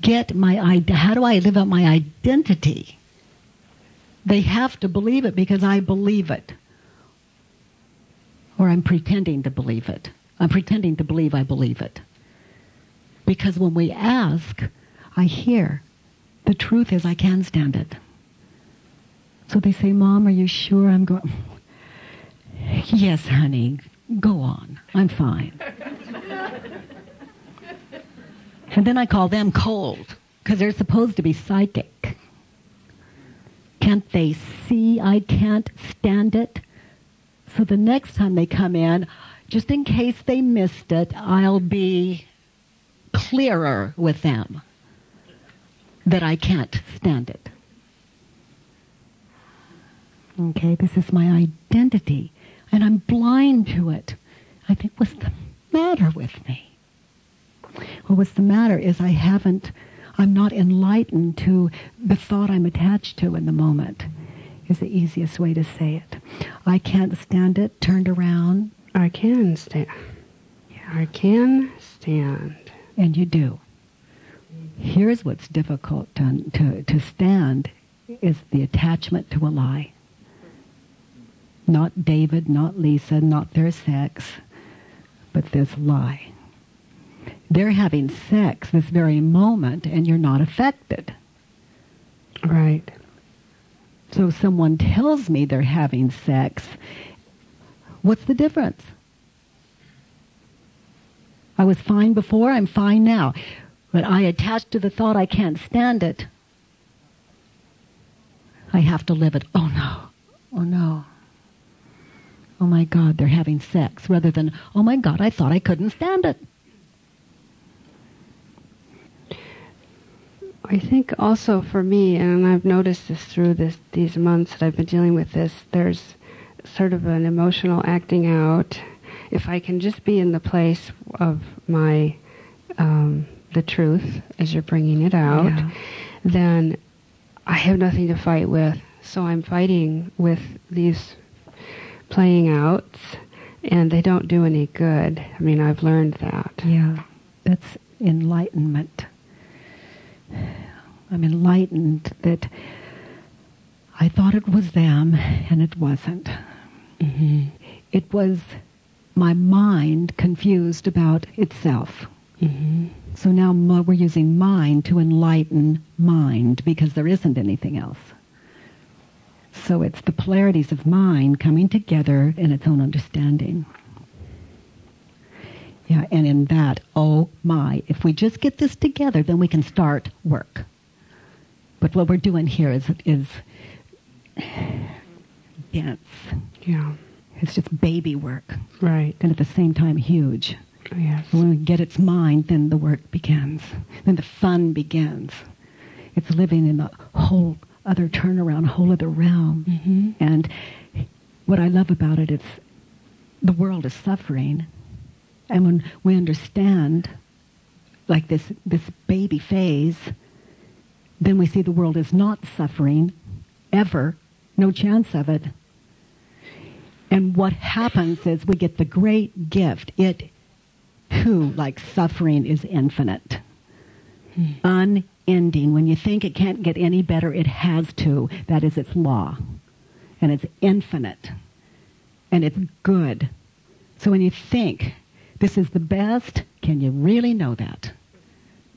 get my idea. How do I live out my identity? They have to believe it because I believe it. Or I'm pretending to believe it. I'm pretending to believe I believe it. Because when we ask, I hear. The truth is I can stand it. So they say, Mom, are you sure I'm going? Yes, honey, go on. I'm fine. and then I call them cold because they're supposed to be psychic. Can't they see I can't stand it? So the next time they come in, just in case they missed it, I'll be clearer with them that I can't stand it. Okay, this is my identity, and I'm blind to it. I think, what's the matter with me? Well, what's the matter is I haven't, I'm not enlightened to the thought I'm attached to in the moment, is the easiest way to say it. I can't stand it, turned around. I can stand. Yeah, I can stand. And you do. Here's what's difficult to, to, to stand is the attachment to a lie. Not David, not Lisa, not their sex, but this lie. They're having sex this very moment and you're not affected. Right. So someone tells me they're having sex. What's the difference? I was fine before, I'm fine now. But I attach to the thought I can't stand it. I have to live it. Oh no. Oh no. Oh my God, they're having sex. Rather than, oh my God, I thought I couldn't stand it. I think also for me, and I've noticed this through this, these months that I've been dealing with this, there's sort of an emotional acting out. If I can just be in the place of my um, the truth as you're bringing it out, yeah. then I have nothing to fight with. So I'm fighting with these playing outs, and they don't do any good. I mean, I've learned that. Yeah, that's enlightenment. I'm enlightened that I thought it was them, and it wasn't. Mm-hmm. It was my mind confused about itself. Mm-hmm. So now we're using mind to enlighten mind because there isn't anything else. So it's the polarities of mind coming together in its own understanding. Yeah, and in that, oh my, if we just get this together, then we can start work. But what we're doing here is is dance. Yeah. It's just baby work. Right. And at the same time huge. Yes. When we get its mind, then the work begins. Then the fun begins. It's living in a whole other turnaround, a whole other realm. Mm-hmm. And what I love about it is the world is suffering. And when we understand, like this, this baby phase, then we see the world is not suffering ever, no chance of it. And what happens is we get the great gift. It who, like suffering, is infinite. Hmm. Unending. When you think it can't get any better, it has to. That is its law. And it's infinite. And it's good. So when you think this is the best, can you really know that?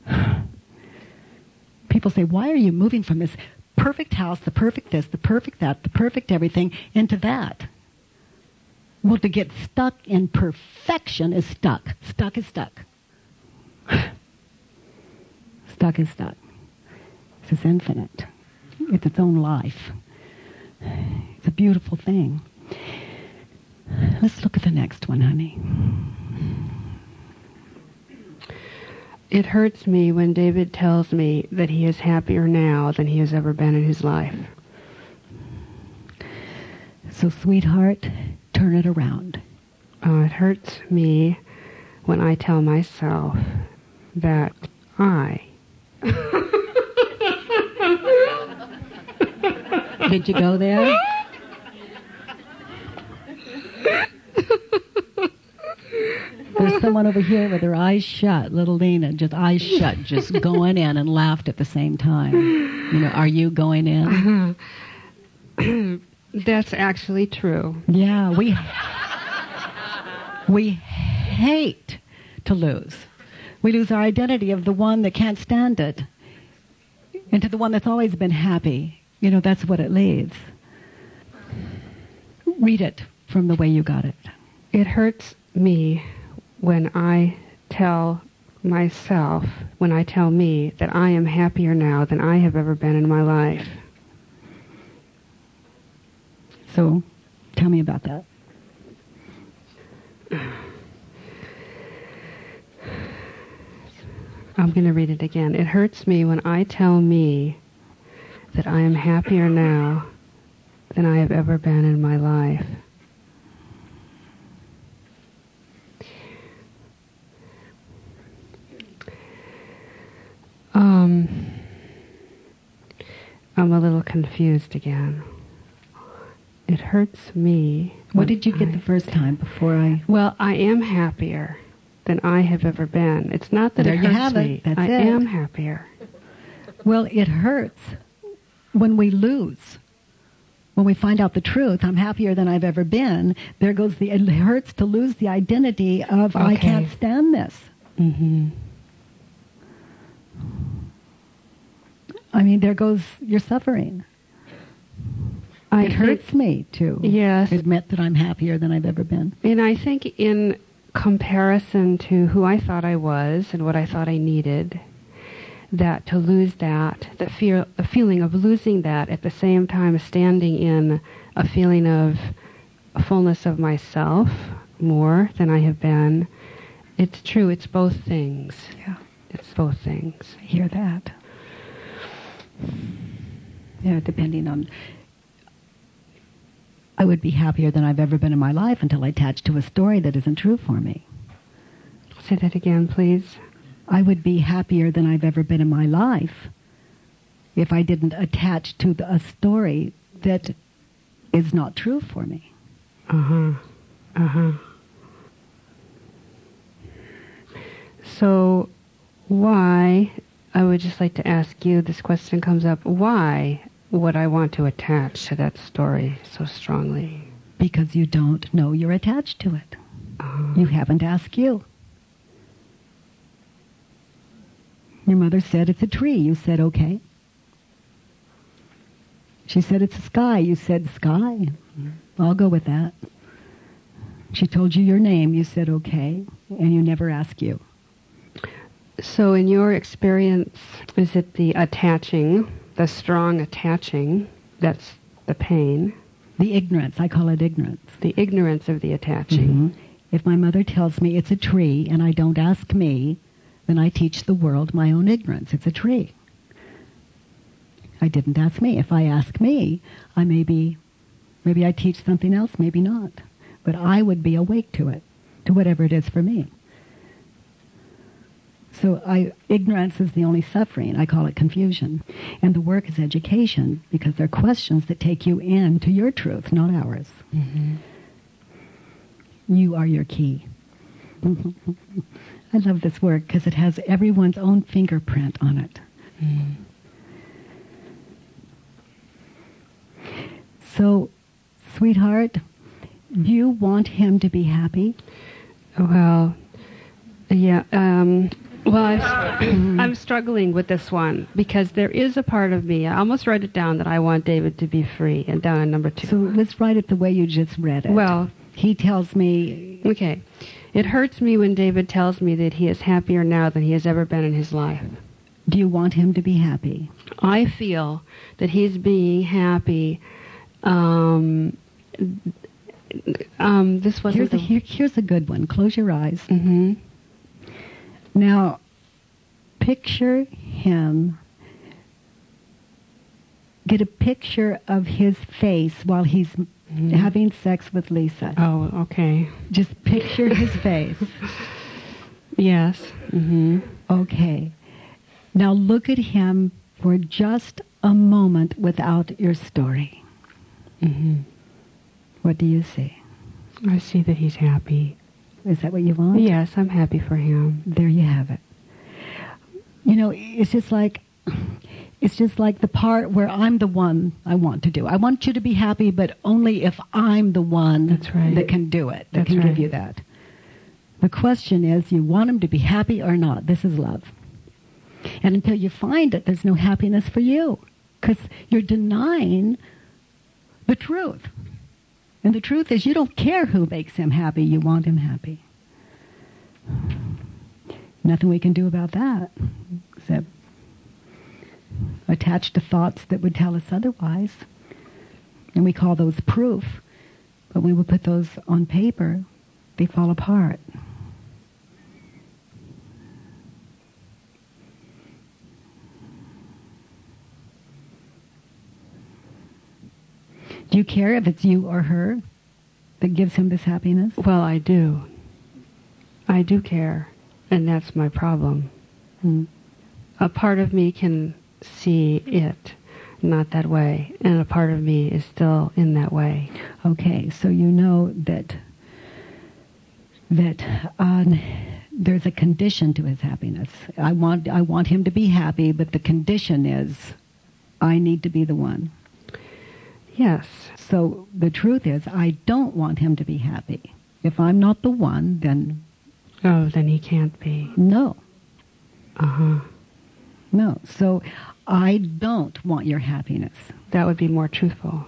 People say, why are you moving from this perfect house, the perfect this, the perfect that, the perfect everything, into that? Well, to get stuck in perfection is stuck. Stuck is stuck. stuck is stuck. This is infinite. It's its own life. It's a beautiful thing. Let's look at the next one, honey. It hurts me when David tells me that he is happier now than he has ever been in his life. So, sweetheart, turn it around. Uh, it hurts me when I tell myself that I. Did you go there? There's someone over here with her eyes shut, little Lena, just eyes shut, just going in and laughed at the same time. You know, are you going in? Uh-huh. That's actually true. Yeah, we we hate to lose. We lose our identity of the one that can't stand it into the one that's always been happy. You know, that's what it leads. Read it from the way you got it. It hurts me when I tell myself, when I tell me that I am happier now than I have ever been in my life. So, tell me about that. I'm going to read it again. It hurts me when I tell me that I am happier now than I have ever been in my life. Um, I'm a little confused again. It hurts me. What did you get I, the first time before I? Well, I am happier than I have ever been. It's not that there it hurts you have me. It. That's I it. am happier. Well, it hurts when we lose. When we find out the truth, I'm happier than I've ever been. There goes the. It hurts to lose the identity of okay. I can't stand this. Mm-hmm. I mean, there goes your suffering. I it hurts me to yes. admit that I'm happier than I've ever been. And I think in comparison to who I thought I was and what I thought I needed, that to lose that, the fear, the feeling of losing that at the same time standing in a feeling of fullness of myself more than I have been. It's true. It's both things. Yeah. It's both things. I hear that. Yeah, depending on. I would be happier than I've ever been in my life until I attached to a story that isn't true for me. Say that again, please. I would be happier than I've ever been in my life if I didn't attach to the, a story that is not true for me. Uh huh. Uh huh. So, why I would just like to ask you this question comes up why would I want to attach to that story so strongly? Because you don't know you're attached to it. Uh-huh. You haven't asked you. Your mother said it's a tree. You said okay. She said it's a sky. You said sky. I'll go with that. She told you your name. You said okay. And you never asked you. So, in your experience, is it the attaching, the strong attaching, that's the pain? The ignorance, I call it ignorance. The ignorance of the attaching. Mm-hmm. If my mother tells me it's a tree and I don't ask me, then I teach the world my own ignorance. It's a tree. I didn't ask me. If I ask me, I may be, maybe I teach something else, maybe not. But I would be awake to it, to whatever it is for me. So I, ignorance is the only suffering. I call it confusion. And the work is education because they're questions that take you into your truth, not ours. Mm-hmm. You are your key. I love this work because it has everyone's own fingerprint on it. Mm. So, sweetheart, do you want him to be happy? Well, yeah. Um, well, I'm, I'm struggling with this one because there is a part of me. I almost wrote it down that I want David to be free, and down in number two. So let's write it the way you just read it. Well, he tells me. Okay, it hurts me when David tells me that he is happier now than he has ever been in his life. Do you want him to be happy? I feel that he's being happy. Um, um, this was here's a, here, here's a good one. Close your eyes. Mm-hmm. Now, picture him. Get a picture of his face while he's mm-hmm. having sex with Lisa. Oh, okay. Just picture his face. Yes. Mm-hmm. Okay. Now look at him for just a moment without your story. Mm-hmm. What do you see? I see that he's happy. Is that what you want? Yes, I'm happy for him. There you have it. You know, it's just like it's just like the part where I'm the one I want to do. I want you to be happy, but only if I'm the one That's right. that can do it, that That's can right. give you that. The question is, you want him to be happy or not? This is love. And until you find it, there's no happiness for you because you're denying the truth. And the truth is, you don't care who makes him happy, you want him happy. Nothing we can do about that except attach to thoughts that would tell us otherwise. And we call those proof. But when we put those on paper, they fall apart. Do you care if it's you or her that gives him this happiness? Well, I do. I do care, and that's my problem. Mm. A part of me can see it not that way, and a part of me is still in that way. Okay, so you know that that uh, there's a condition to his happiness. I want I want him to be happy, but the condition is I need to be the one. Yes. So the truth is, I don't want him to be happy. If I'm not the one, then Oh, then he can't be. no, Uh huh. no. So I don't want your happiness. That would be more truthful.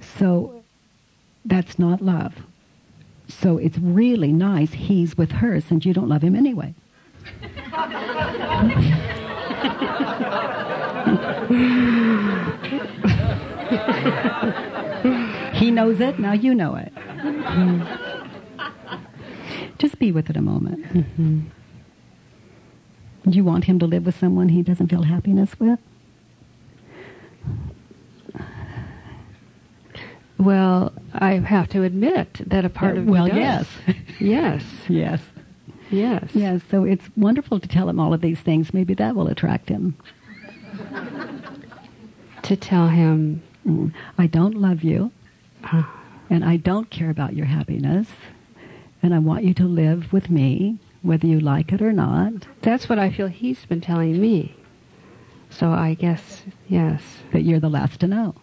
So that's not love. So it's really nice he's with her since you don't love him anyway. he knows it, now you know it. Just be with it a moment. Do you want him to live with someone he doesn't feel happiness with? Well, I have to admit that a part of me well, does. yes. Yes. Yes. Yes. Yes, so it's wonderful to tell him all of these things. Maybe that will attract him. To tell him, Mm. I don't love you, and I don't care about your happiness, and I want you to live with me, whether you like it or not, that's what I feel he's been telling me. So I guess, yes. that you're the last to know.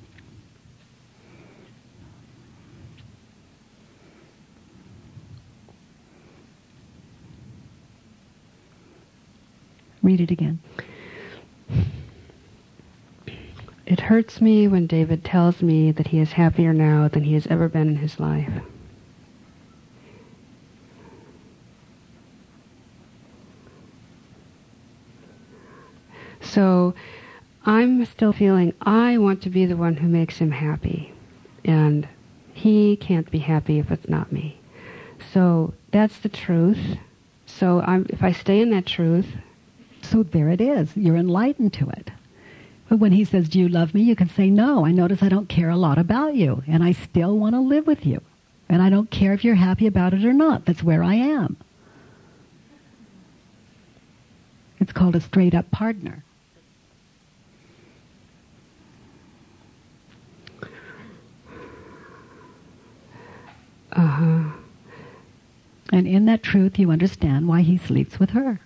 Read it again. It hurts me when David tells me that he is happier now than he has ever been in his life. So I'm still feeling I want to be the one who makes him happy. And he can't be happy if it's not me. So that's the truth. So I'm, if I stay in that truth, So there it is. You're enlightened to it. But when he says, Do you love me? you can say, No, I notice I don't care a lot about you, and I still want to live with you. And I don't care if you're happy about it or not. That's where I am. It's called a straight up partner. uh huh. And in that truth, you understand why he sleeps with her.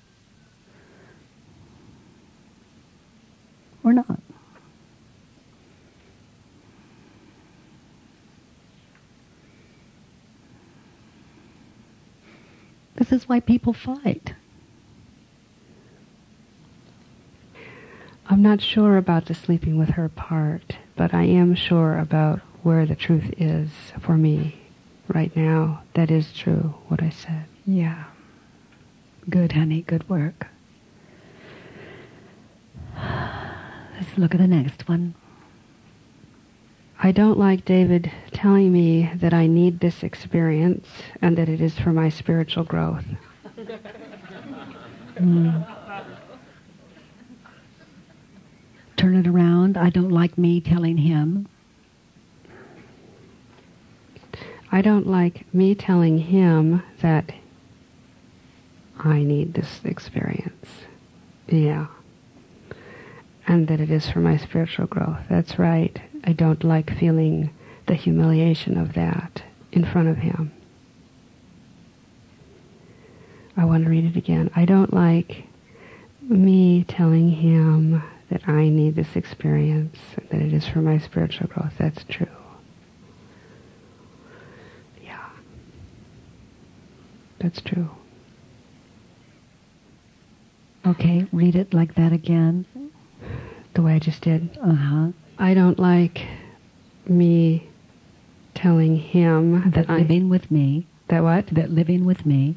Or not. This is why people fight. I'm not sure about the sleeping with her part, but I am sure about where the truth is for me right now. That is true, what I said. Yeah. Good, honey. Good work. Let's look at the next one. I don't like David telling me that I need this experience and that it is for my spiritual growth. Hmm. Turn it around. I don't like me telling him. I don't like me telling him that I need this experience. Yeah. And that it is for my spiritual growth. That's right. I don't like feeling the humiliation of that. in front of him. I want to read it again. I don't like me telling him that I need this experience, that it is for my spiritual growth. That's true. Yeah. That's true. Okay, read it like that again. The way I just did. Uh huh. I don't like me telling him That that I living with me, that what? that living with me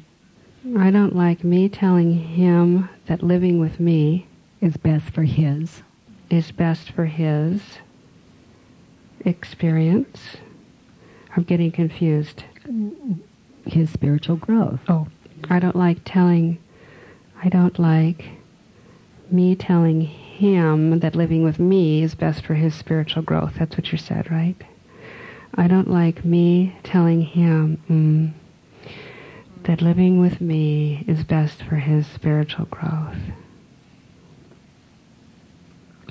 I don't like me telling him that living with me is best for his. is best for his experience. I'm getting confused. his spiritual growth. Oh, I don't like telling, I don't like me telling him that living with me is best for his spiritual growth. That's what you said, right? I don't like me telling him mm, that living with me is best for his spiritual growth.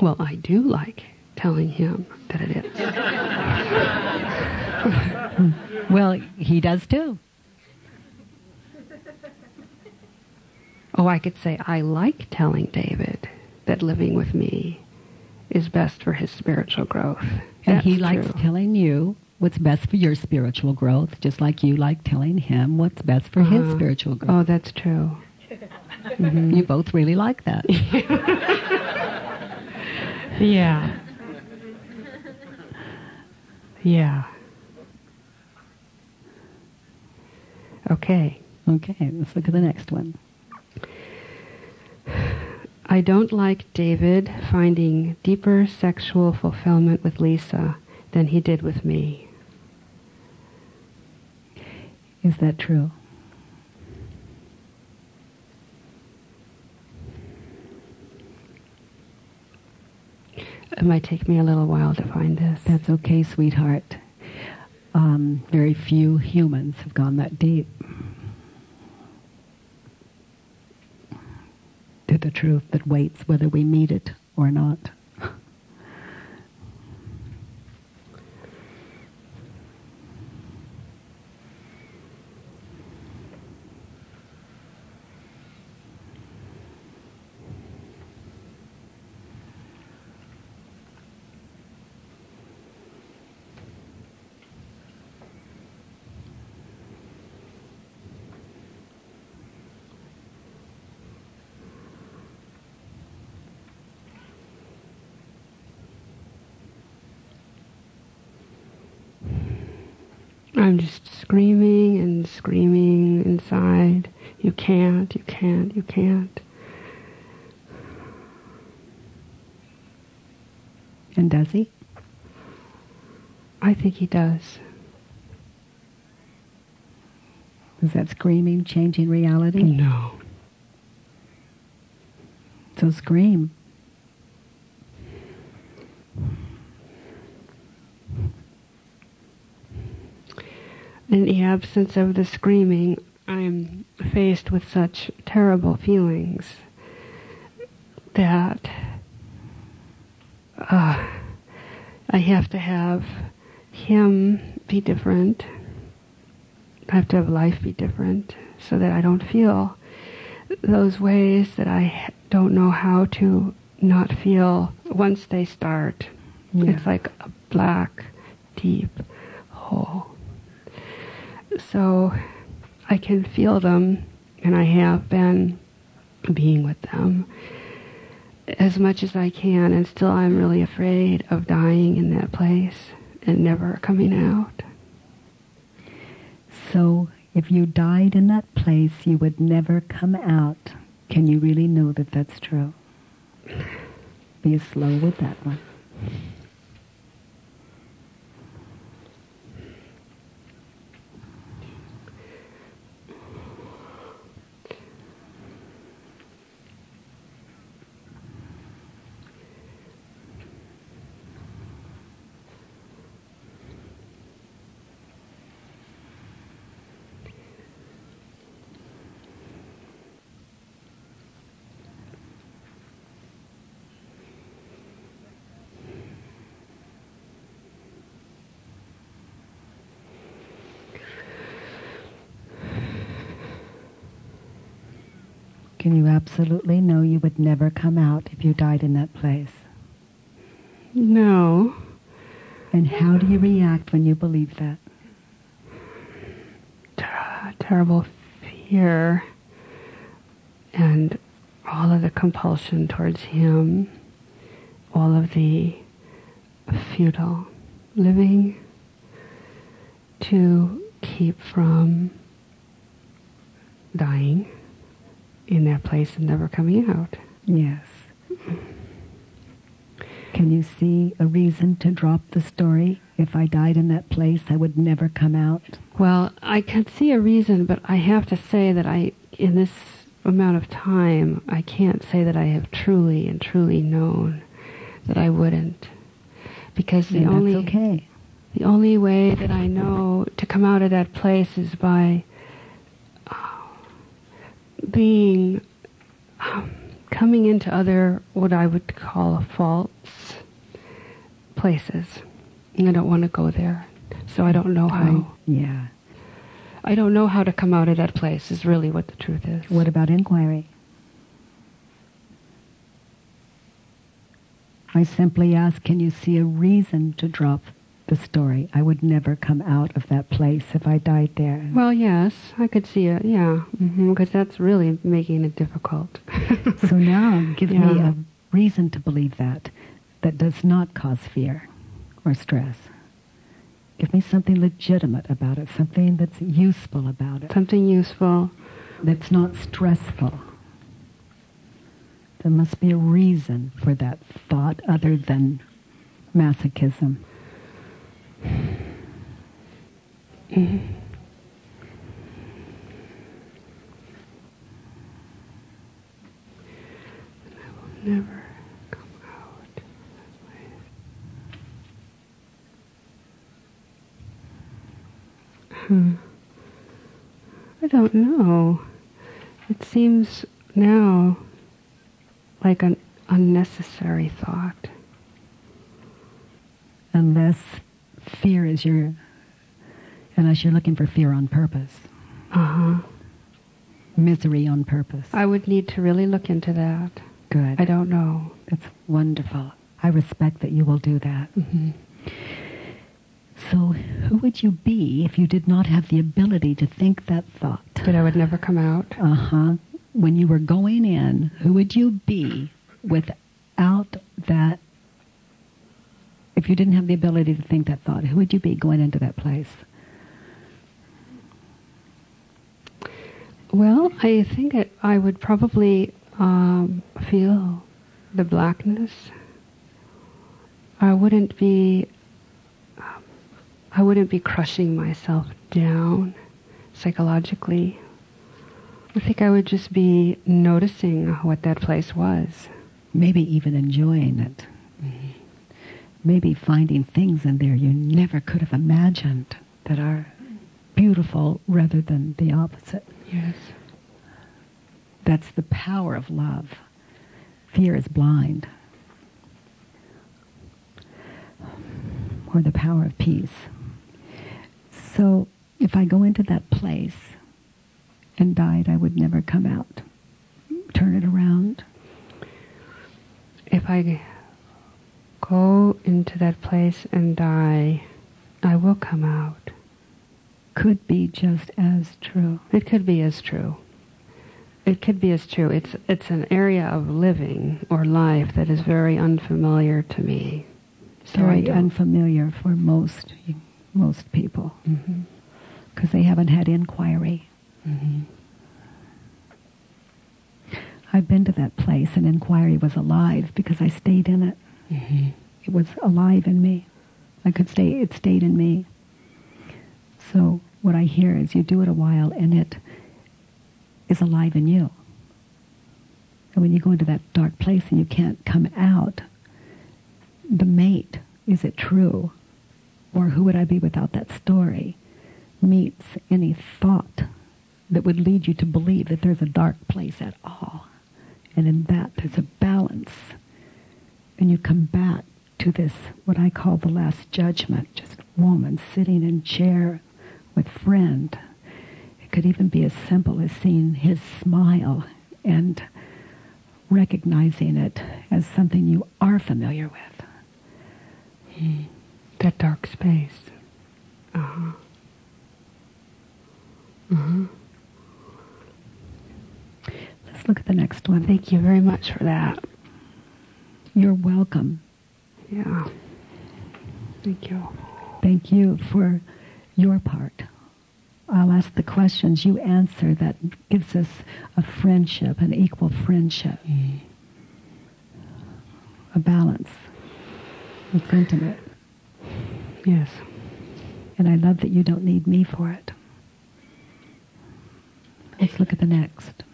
Well, I do like telling him that it is. Well, he does too. Oh, I could say, I like telling David that living with me is best for his spiritual growth. And That's he likes true. telling you what's best for your spiritual growth, just like you like telling him what's best for his Uh-huh. spiritual growth. Oh, that's true. You both really like that. Yeah. Yeah. Okay. Okay, let's look at the next one. I don't like David finding deeper sexual fulfillment with Lisa than he did with me. Is that true? It might take me a little while to find this. That's okay, sweetheart. Um, very few humans have gone that deep to the truth that waits whether we meet it or not. I'm just screaming and screaming inside. You can't, you can't, you can't. And does he? I think he does. Is that screaming changing reality? No. So scream. In the absence of the screaming, I'm faced with such terrible feelings that uh, I have to have him be different. I have to have life be different so that I don't feel those ways that I don't know how to not feel once they start. Yeah. It's like a black, deep hole. So I can feel them, and I have been being with them as much as I can, and still I'm really afraid of dying in that place and never coming out. So if you died in that place, you would never come out. Can you really know that that's true? Be slow with that one. Can you absolutely know you would never come out if you died in that place? No. And how do you react when you believe that? Ter terrible fear and all of the compulsion towards him, all of the futile living, to keep from dying in that place and never coming out. Yes. Can you see a reason to drop the story? If I died in that place, I would never come out. Well, I can see a reason, but I have to say that I, in this amount of time, I can't say that I have truly and truly known that I wouldn't, because the that's only okay. The only way that I know to come out of that place is by uh, being um, coming into other what I would call false places. And I don't want to go there, so I don't know how. Yeah. I don't know how to come out of that place. Is really what the truth is. What about inquiry? I simply ask, can you see a reason to drop the story? I would never come out of that place if I died there. Well, yes, I could see it. Yeah, mm-hmm, because that's really making it difficult. so now give me Yeah. a reason to believe that, that does not cause fear or stress. Give me something legitimate about it, something that's useful about it, Something useful. that's not stressful. There must be a reason for that thought other than masochism. And I will never come out. Hmm. I don't know. It seems now like an unnecessary thought. Unless fear is your, unless you're looking for fear on purpose, Uh huh. misery on purpose. I would need to really look into that. Good. I don't know. That's wonderful. I respect that you will do that. hmm So, who would you be if you did not have the ability to think that thought? That I would never come out. Uh huh. When you were going in, who would you be without that? If you didn't have the ability to think that thought, who would you be going into that place? Well, I think it, I would probably um, feel the blackness. I wouldn't be. um, I wouldn't be crushing myself down psychologically. I think I would just be noticing what that place was. Maybe even enjoying it. Maybe finding things in there you never could have imagined that are beautiful rather than the opposite. Yes. That's the power of love. Fear is blind. Or the power of peace. So if I go into that place and died, I would never come out. Turn it around. If I go into that place and die, I will come out. Could be just as true. It could be as true. It could be as true. It's it's an area of living or life that is very unfamiliar to me. So Very unfamiliar for most most people because they haven't had inquiry. Mhm. I've been to that place and inquiry was alive because I stayed in it. Mhm. It was alive in me. I could stay, it stayed in me. So what I hear is you do it a while and it is alive in you. And when you go into that dark place and you can't come out, the mate, is it true? Or who would I be without that story? Meets any thought that would lead you to believe that there's a dark place at all. And in that there's a balance and you come back to this, what I call the last judgment, just woman sitting in chair with friend. It could even be as simple as seeing his smile and recognizing it as something you are familiar with. Mm. That dark space. Uh-huh. Uh-huh. Let's look at the next one. Thank you very much for that. You're welcome. Yeah. Thank you. Thank you for your part. I'll ask the questions you answer that gives us a friendship, an equal friendship, mm. a balance. It's intimate. Yes. And I love that you don't need me for it. Let's look at the next.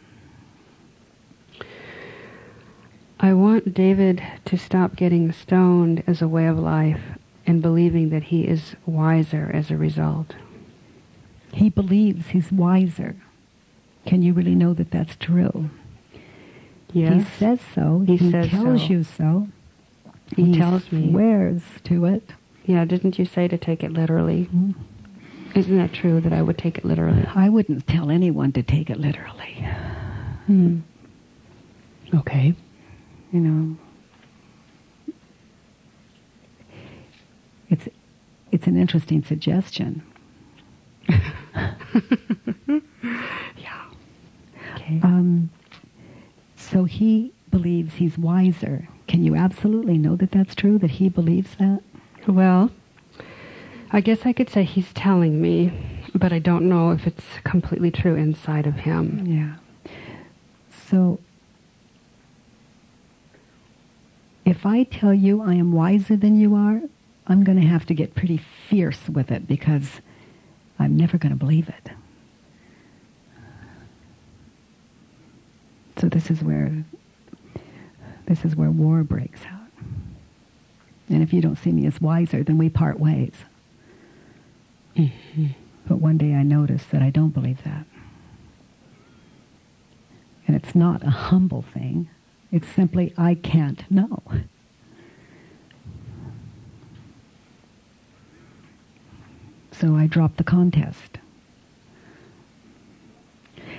I want David to stop getting stoned as a way of life and believing that he is wiser as a result. He believes he's wiser. Can you really know that that's true? Yes. He says so. He, he says tells so. you so. He, he tells me. swears to it. Yeah, didn't you say to take it literally? Mm-hmm. Isn't that true that I would take it literally? I wouldn't tell anyone to take it literally. Hmm. Okay. You know, it's it's an interesting suggestion. yeah. Okay. Um, so he believes he's wiser. Can you absolutely know that that's true? That he believes that? Well, I guess I could say he's telling me, but I don't know if it's completely true inside of him. Yeah. So if I tell you I am wiser than you are, I'm going to have to get pretty fierce with it because I'm never going to believe it. So this is where this is where war breaks out. And if you don't see me as wiser, then we part ways. Mm-hmm. But one day I notice that I don't believe that. And it's not a humble thing. It's simply, I can't know. So I drop the contest.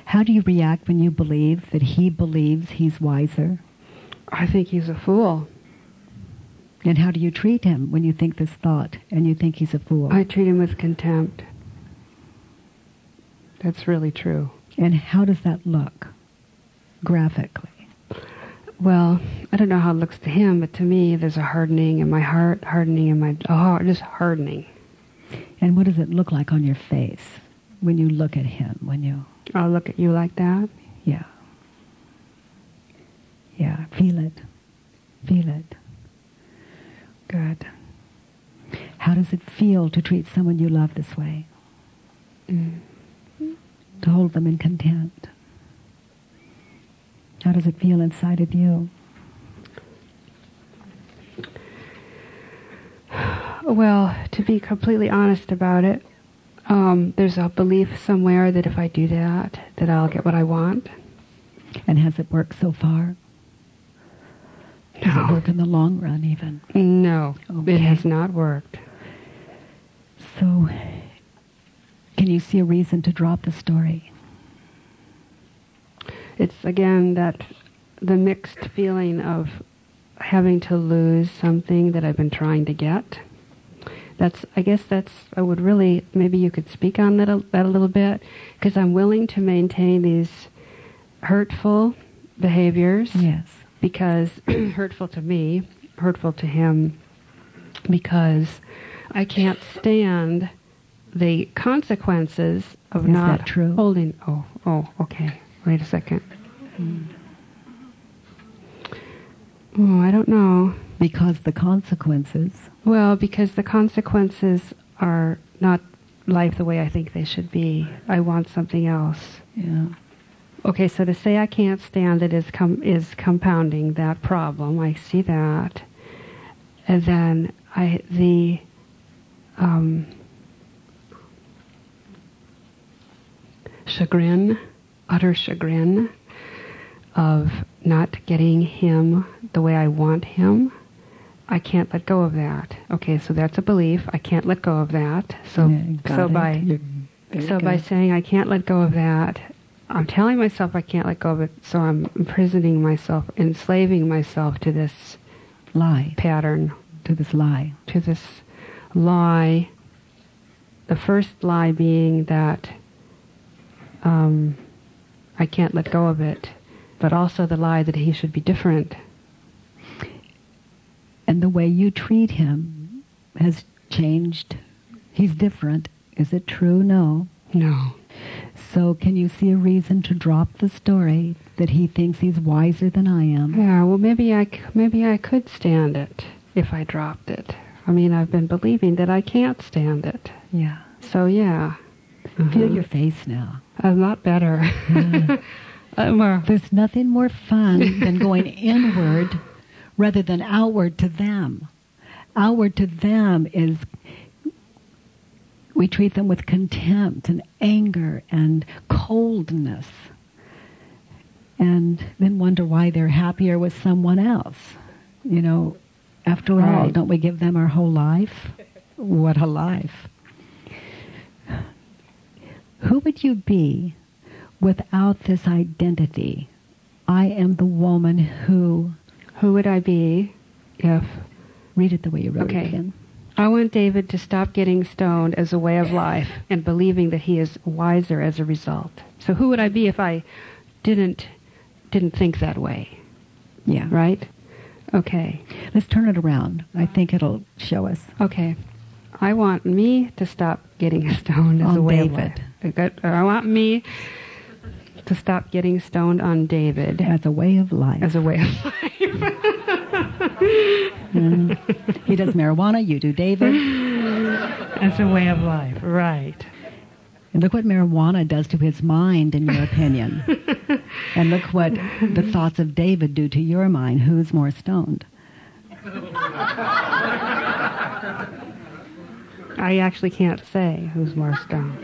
How do you react when you believe that he believes he's wiser? I think he's a fool. And how do you treat him when you think this thought and you think he's a fool? I treat him with contempt. That's really true. And how does that look graphically? Well, I don't know how it looks to him, but to me, there's a hardening in my heart, hardening in my oh, just hardening. And what does it look like on your face when you look at him? When you I'll look at you like that. Yeah. Yeah. Feel it. Feel it. Good. How does it feel to treat someone you love this way? Mm. To hold them in contempt? How does it feel inside of you? Well, to be completely honest about it, um, there's a belief somewhere that if I do that, that I'll get what I want. And has it worked so far? Does no. it work in the long run, even? No, okay. it has not worked. So, can you see a reason to drop the story? It's again that the mixed feeling of having to lose something that I've been trying to get. That's, I guess that's, I would really, maybe you could speak on that a, that a little bit, because I'm willing to maintain these hurtful behaviors. Yes. Because hurtful to me, hurtful to him, because I can't stand the consequences of Is not holding. Oh, oh, okay. Wait a second. Hmm. Oh, I don't know. Because the consequences. Well, because the consequences are not life the way I think they should be. I want something else. Yeah. Okay, so to say I can't stand it is com- is compounding that problem. I see that, and then I the um, chagrin, utter chagrin of not getting him the way I want him. I can't let go of that. Okay, so that's a belief. I can't let go of that. So Yeah, so it. by so by saying I can't let go of that, I'm telling myself I can't let go of it, so I'm imprisoning myself, enslaving myself to this lie, pattern, to this lie. to this lie. The first lie being that um, I can't let go of it, but also the lie that he should be different. And the way you treat him has changed. He's different. Is it true? No. No. So, can you see a reason to drop the story that he thinks he's wiser than I am? Yeah, well, maybe I, maybe I could stand it if I dropped it. I mean, I've been believing that I can't stand it. Yeah. So, yeah. Feel Mhm. your face now. A lot better. Uh, well, There's nothing more fun than going inward rather than outward to them. Outward to them is we treat them with contempt and anger and coldness and then wonder why they're happier with someone else. You know, after all, don't we give them our whole life? What a life. Who would you be without this identity? I am the woman who. who would I be if Read it the way you wrote Okay. it again. I want David to stop getting stoned as a way of life and believing that he is wiser as a result. So who would I be if I didn't didn't think that way, Yeah. right? Okay. Let's turn it around. I think it'll show us. Okay. I want me to stop getting stoned as On a way David. of life. I got- uh, I want me to stop getting stoned on David As a way of life. as a way of life. Mm. he does marijuana, you do David. as a way of life, right. And look what marijuana does to his mind, in your opinion. and look what the thoughts of David do to your mind. Who's more stoned? I actually can't say who's more stoned.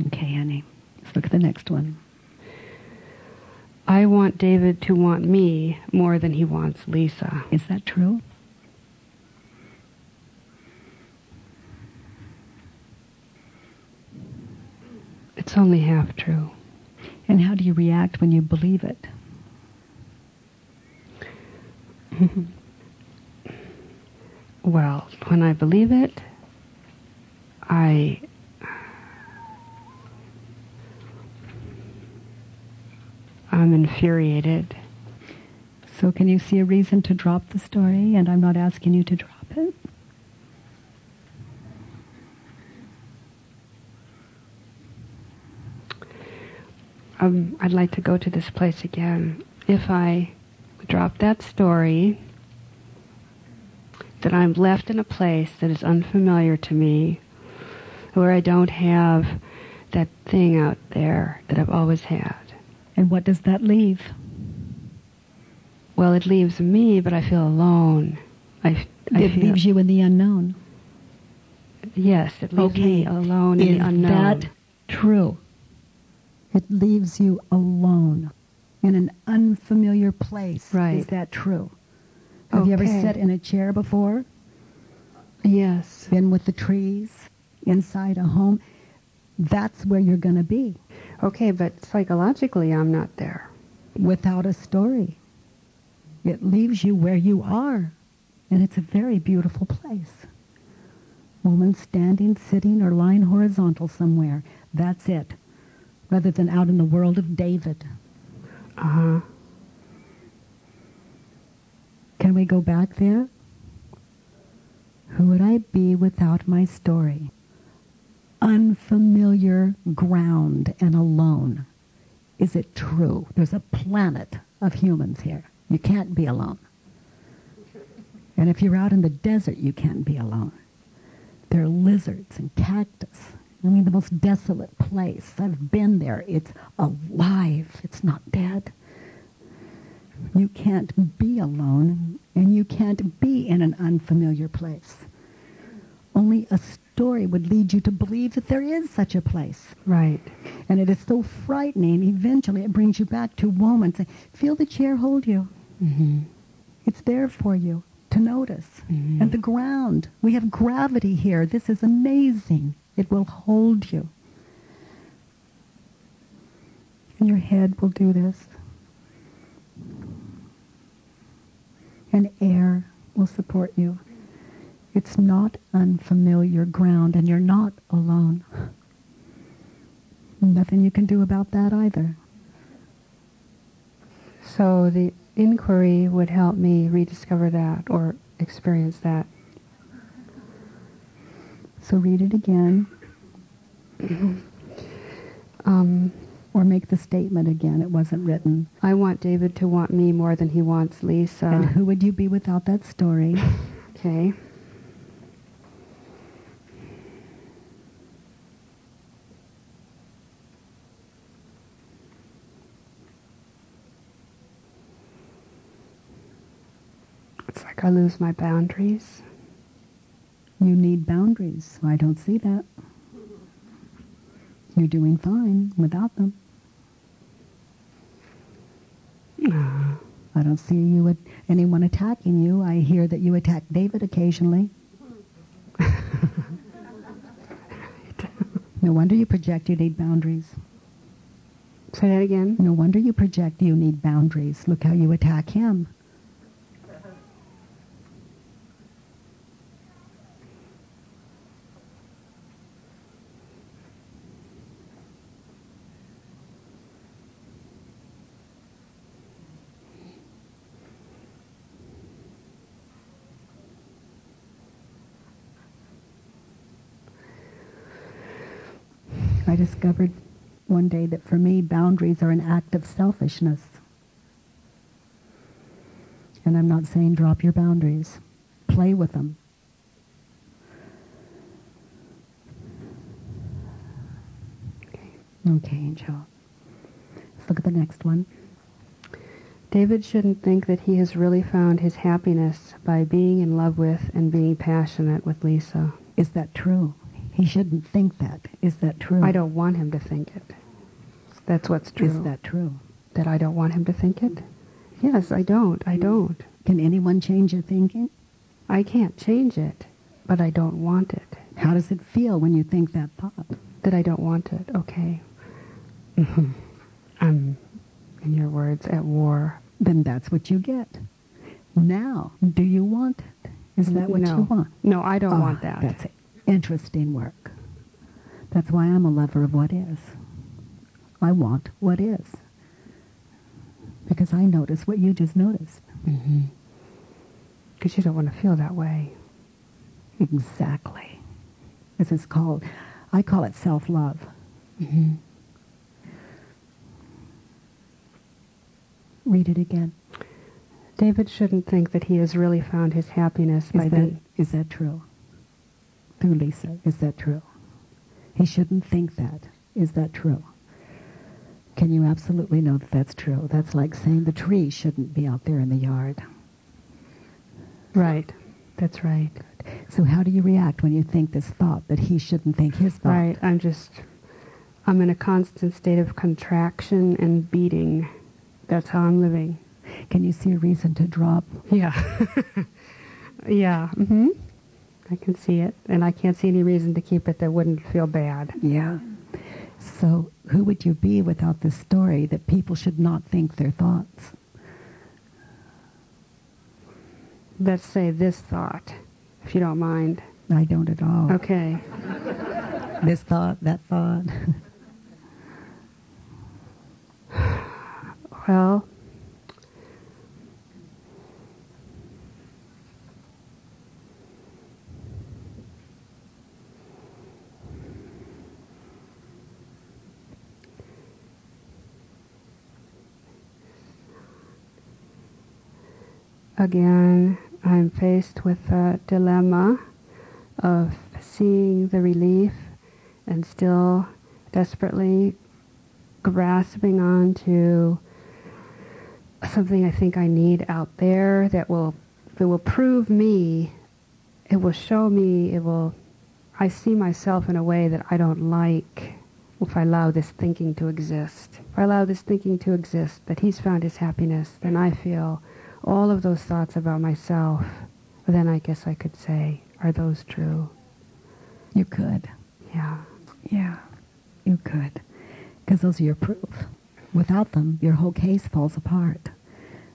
Okay. Okay, Annie. Let's look at the next one. I want David to want me more than he wants Lisa. Is that true? It's only half true. And how do you react when you believe it? Well, when I believe it, I I'm infuriated. So, can you see a reason to drop the story? And I'm not asking you to drop it. Um, I'd like to go to this place again. If I drop that story, that I'm left in a place that is unfamiliar to me, where I don't have that thing out there that I've always had. And what does that leave? Well, it leaves me, but I feel alone. I, I it feel, leaves you in the unknown. yes, it leaves Okay. me alone in the unknown. that true? It leaves you alone in an unfamiliar place. Right. Is that true? Have you ever sat in a chair before? yes. Been with the trees inside a home? That's where you're going to be Okay, but psychologically, I'm not there. without a story. It leaves you where you are. And it's a very beautiful place. Woman standing, sitting, or lying horizontal somewhere. That's it. Rather than out in the world of David. Uh huh. Can we go back there? Who would I be without my story? Unfamiliar ground and alone. Is it true? There's a planet of humans here. You can't be alone. And if you're out in the desert, you can't be alone. There are lizards and cactus. I mean, the most desolate place. I've been there. It's alive. It's not dead. You can't be alone, and you can't be in an unfamiliar place. Only a story would lead you to believe that there is such a place. Right. And it is so frightening. Eventually, it brings you back to woman. Say, feel the chair hold you. Mm-hmm. It's there for you to notice. Mhm. And the ground. We have gravity here. This is amazing. It will hold you. And your head will do this. And air will support you. It's not unfamiliar ground, and you're not alone. Nothing you can do about that either. So the inquiry would help me rediscover that or experience that. So read it again. Um, or make the statement again. It wasn't written. I want David to want me more than he wants Lisa. And who would you be without that story? okay. It's like I lose my boundaries. You need boundaries. I don't see that. You're doing fine without them. I don't see you with anyone attacking you. I hear that you attack David occasionally. no wonder you project you need boundaries. Say that again. No wonder you project you need boundaries. Look how you attack him. I discovered one day that for me, boundaries are an act of selfishness. And I'm not saying drop your boundaries, play with them. Okay, Angel. Let's look at the next one. David shouldn't think that he has really found his happiness by being in love with and being passionate with Lisa. Is that true? He shouldn't think that. Is that true? I don't want him to think it. That's what's true. Is that true? That I don't want him to think it? Yes, I don't. I don't. Can anyone change your thinking? I can't change it, but I don't want it. How does it feel when you think that thought? That I don't want it. Okay. Mm-hmm. I'm, in your words, at war. Then that's what you get. Now, do you want it? Is that what no. you want? No, I don't Ah, want that. That's interesting work. That's why I'm a lover of what is. I want what is. Because I notice what you just noticed. Mm-hmm. Because you don't want to feel that way. Exactly. This is called, I call it self-love. Mm-hmm. Read it again. David shouldn't think that he has really found his happiness Is by that, being. is that true? Through Lisa, is that true? He shouldn't think that. Is that true? Can you absolutely know that that's true? That's like saying the tree shouldn't be out there in the yard. Right. That's right. So how do you react when you think this thought that he shouldn't think his thought? Right. I'm just. I'm in a constant state of contraction and beating. That's how I'm living. Can you see a reason to drop? Yeah. yeah. Mm-hmm. I can see it, and I can't see any reason to keep it that wouldn't feel bad. Yeah. So who would you be without this story that people should not think their thoughts? Let's say this thought, if you don't mind. I don't at all. Okay. This thought, that thought. Well, again, I'm faced with a dilemma of seeing the relief and still desperately grasping on to something I think I need out there that will that will prove me it will show me it will I see myself in a way that I don't like if I allow this thinking to exist. If I allow this thinking to exist that he's found his happiness, then I feel all of those thoughts about myself, then I guess I could say, are those true? You could. Yeah. Yeah. You could. Because those are your proof. Without them, your whole case falls apart.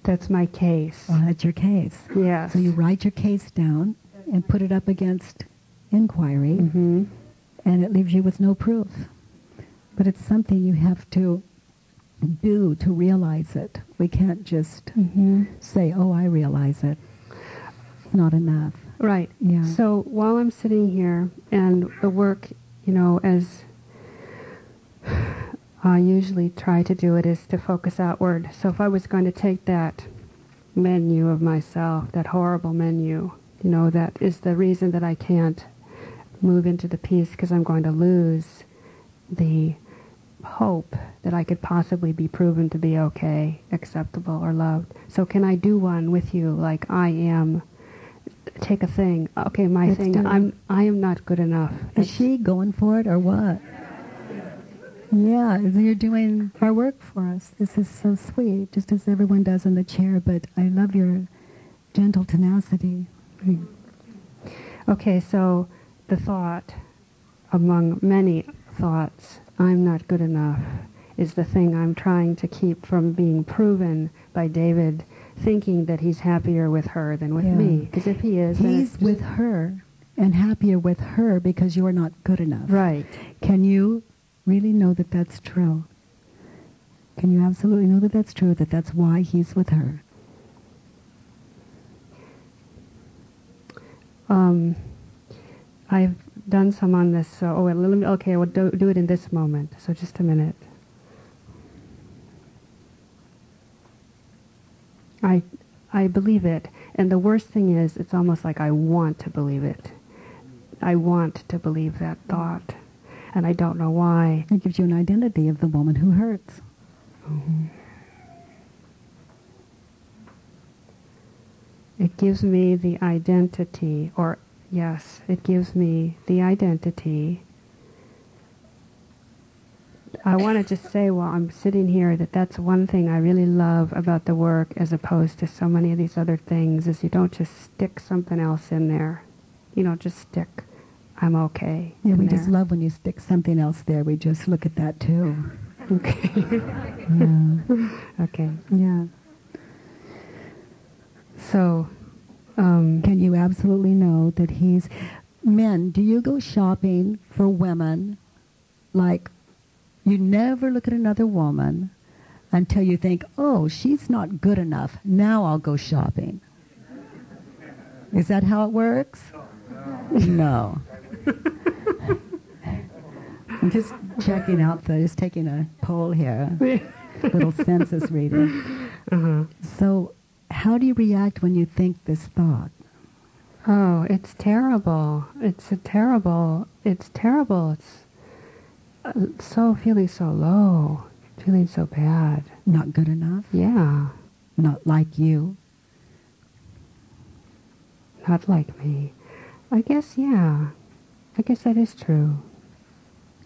That's my case. Well, that's your case. Yes. So you write your case down and put it up against inquiry, hmm and it leaves you with no proof. But it's something you have to do to realize it. We can't just hmm say, oh, I realize it. It's not enough. Right. Yeah. So while I'm sitting here and the work, you know, as I usually try to do it is to focus outward. So if I was going to take that menu of myself, that horrible menu, you know, that is the reason that I can't move into the peace because I'm going to lose the hope that I could possibly be proven to be okay, acceptable, or loved. So can I do one with you like I am? Take a thing. Okay, my Let's thing. I'm I am not good enough. Is she going for it or what? Yeah, you're doing our work for us. This is so sweet, just as everyone does in the chair, but I love your gentle tenacity. Okay, so the thought, among many thoughts, I'm not good enough, is the thing I'm trying to keep from being proven by David thinking that he's happier with her than with Yeah. me. Because if he is, He's with her and happier with her because you're not good enough. right. Can you really know that that's true? Can you absolutely know that that's true, that that's why he's with her? Um, I've done some on this. So, oh, let me, okay, we'll do, do it in this moment. So just a minute. I, I believe it, and the worst thing is, it's almost like I want to believe it. I want to believe that thought, and I don't know why. It gives you an identity of the woman who hurts. Mm-hmm. It gives me the identity, or yes, it gives me the identity. I want to just say while I'm sitting here that that's one thing I really love about the work as opposed to so many of these other things is you don't just stick something else in there. You don't just stick, I'm okay. Yeah, we there. just love when you stick something else there. We just look at that too. Okay. Yeah. okay. yeah. So, um, Can you absolutely know that he's. Men, do you go shopping for women like you never look at another woman until you think, oh, she's not good enough. Now I'll go shopping. Is that how it works? No. I'm just checking out the, just taking a poll here, little census reading. uh-huh. So, how do you react when you think this thought? Oh, it's terrible. It's a terrible. It's terrible. It's uh, so feeling so low, feeling so bad. Not good enough? Yeah, Not like you? not like me. I guess yeah. I guess that is true.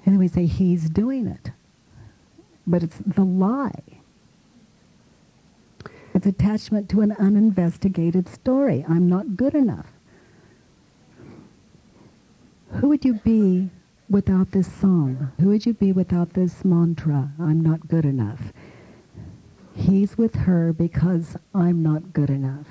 And then we say he's doing it. But it's the lie. Attachment to an uninvestigated story. I'm not good enough. Who would you be without this song? Who would you be without this mantra? I'm not good enough. He's with her because I'm not good enough.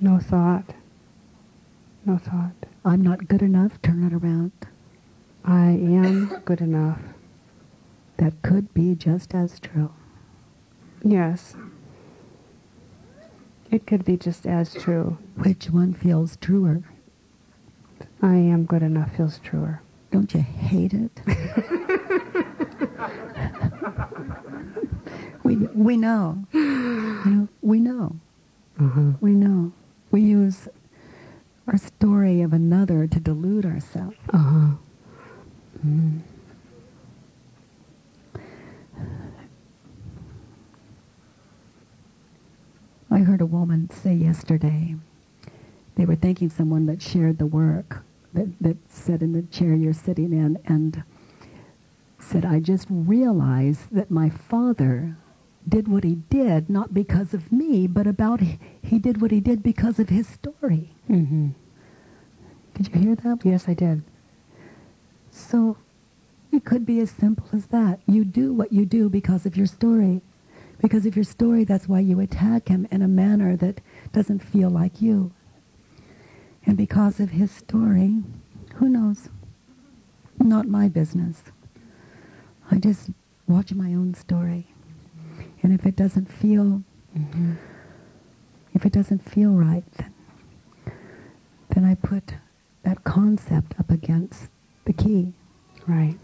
No thought. No thought. I'm not good enough. Turn it around. I am good enough. That could be just as true. Yes. It could be just as true. Which one feels truer? I am good enough feels truer. Don't you hate it? we, we know. You know. We know. Uh-huh. We know. We use our story of another to delude ourselves. Uh-huh. I heard a woman say yesterday, they were thanking someone that shared the work, that, that sat in the chair you're sitting in, and said, I just realized that my father did what he did not because of me, but about he did what he did because of his story. Mm-hmm. Did you hear that? Yes, I did. So it could be as simple as that. You do what you do because of your story. Because of your story, that's why you attack him in a manner that doesn't feel like you. And because of his story, who knows? Not my business. I just watch my own story. And if it doesn't feel, Mm-hmm. if it doesn't feel right, then, then I put that concept up against the key. Right.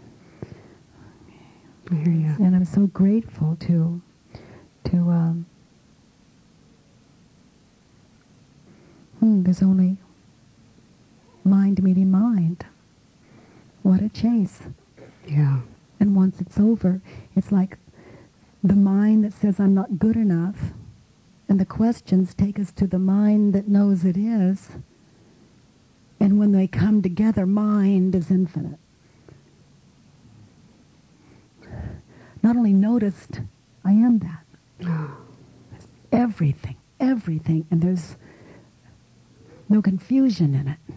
I hear you. And I'm so grateful to, to, um, hmm, there's only mind meeting mind. What a chase. Yeah. And once it's over, it's like the mind that says I'm not good enough, and the questions take us to the mind that knows it is. And when they come together, mind is infinite. Not only noticed, I am that. Everything, everything, and there's no confusion in it.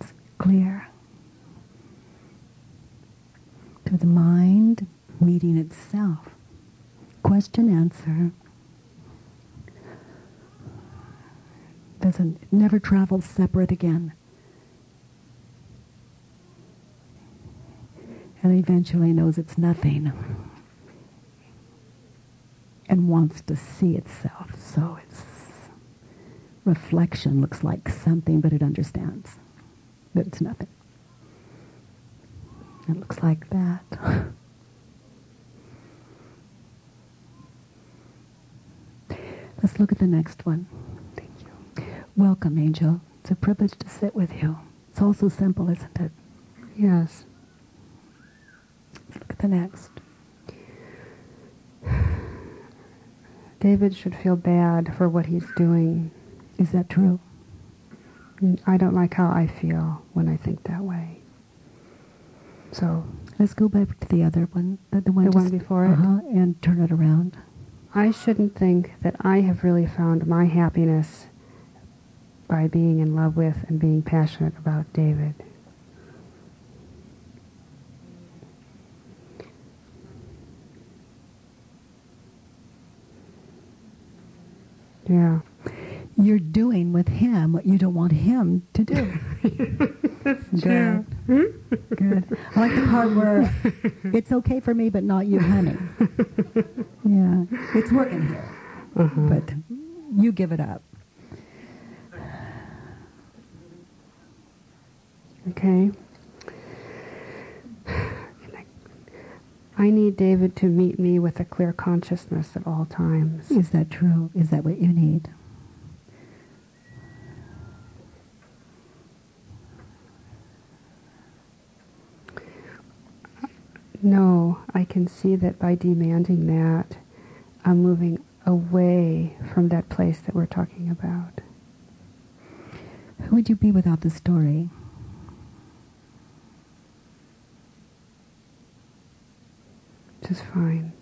It's clear. To the mind meeting itself. Question answer. Doesn't never travels separate again. And eventually knows it's nothing and wants to see itself. So its reflection looks like something, but it understands that it's nothing. It looks like that. Let's look at the next one. thank you. Welcome, Angel. It's a privilege to sit with you. It's all so simple, isn't it? Yes. Let's look at the next. David should feel bad for what he's doing. Is that true? I don't like how I feel when I think that way. So Let's go back to the other one. The, the one, The one before it? uh-huh, and turn it around. I shouldn't think that I have really found my happiness by being in love with and being passionate about David. Yeah. You're doing with him what you don't want him to do. Good. Good. I like the part where it's okay for me, but not you, honey. Yeah, it's working here, Uh-huh. but you give it up. Okay. I need David to meet me with a clear consciousness at all times. Is that true? Is that what you need? No, I can see that by demanding that, I'm moving away from that place that we're talking about. Who would you be without the story? Just fine.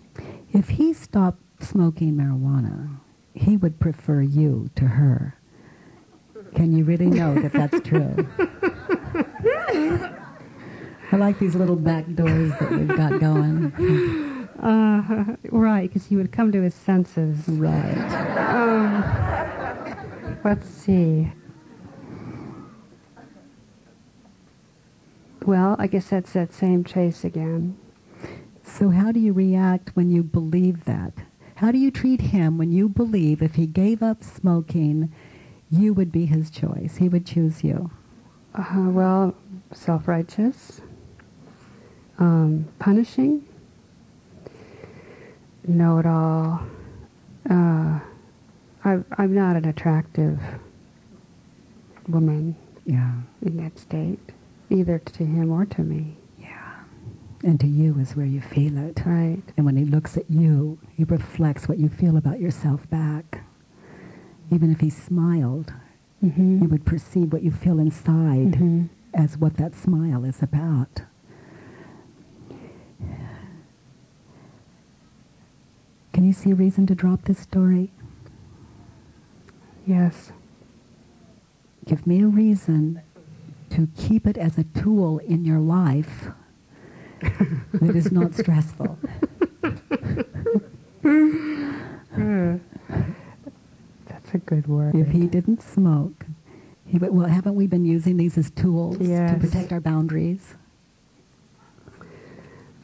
If he stopped smoking marijuana, he would prefer you to her. Can you really know that that's true? I like these little back doors that we've got going. Uh, right, because he would come to his senses. Right. Um, let's see. Well, I guess that's that same chase again. So how do you react when you believe that? How do you treat him when you believe if he gave up smoking, you would be his choice? He would choose you. Uh, well, self-righteous, um, punishing, know-it-all. Uh, I, I'm not an attractive woman Yeah. in that state, either to him or to me. Yeah. And to you is where you feel it. Right. And when he looks at you, he reflects what you feel about yourself back. Even if he smiled, Mm-hmm. you would perceive what you feel inside hmm as what that smile is about. You see a reason to drop this story? Yes. Give me a reason to keep it as a tool in your life that is not stressful. That's a good word. If he didn't smoke, he would, well, haven't we been using these as tools Yes. to protect our boundaries?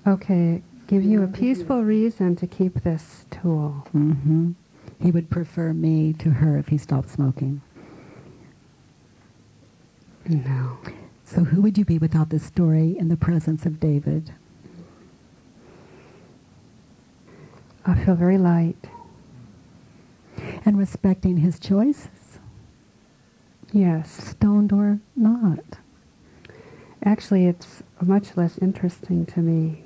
Okay, give you a peaceful reason to keep this tool. hmm He would prefer me to her if he stopped smoking. No. So who would you be without this story in the presence of David? I feel very light. And respecting his choices, Yes. stoned or not. Actually, it's much less interesting to me.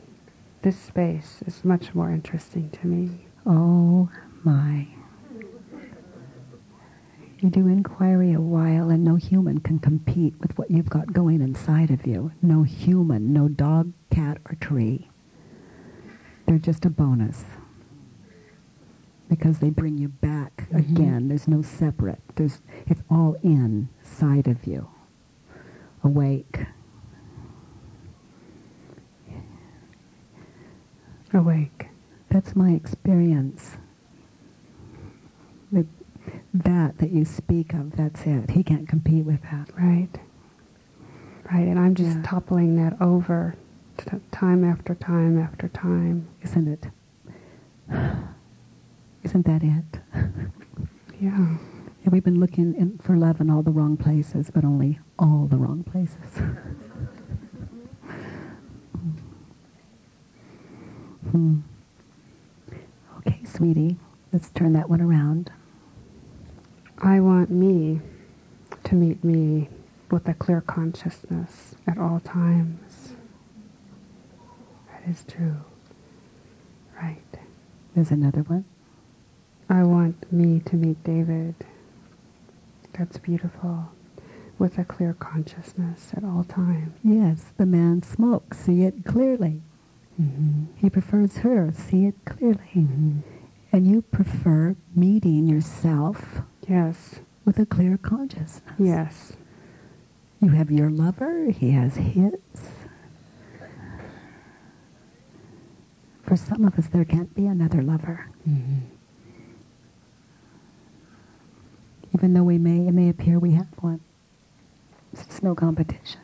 This space is much more interesting to me. Oh my. You do inquiry a while and no human can compete with what you've got going inside of you. No human, no dog, cat, or tree. They're just a bonus. Because they bring you back mm-hmm. again. There's no separate. There's it's all inside of you. Awake. Awake. That's my experience. The, that that you speak of, that's it. He can't compete with that. Right. Right, and I'm just Yeah. toppling that over t- time after time after time. Isn't it? Isn't that it? Yeah. Yeah, we've been looking in, for love in all the wrong places, but only all the wrong places. hmm. Okay, sweetie, let's turn that one around. I want me to meet me with a clear consciousness at all times. That is true. Right. There's another one. I want me to meet David. That's beautiful. With a clear consciousness at all times. Yes, the man smokes. See it clearly. Mm-hmm. He prefers her. See it clearly. And you prefer meeting yourself Yes. with a clear consciousness. Yes. You have your lover, he has his. For some of us, there can't be another lover. Mm-hmm. Even though we may, it may appear we have one. It's no competition.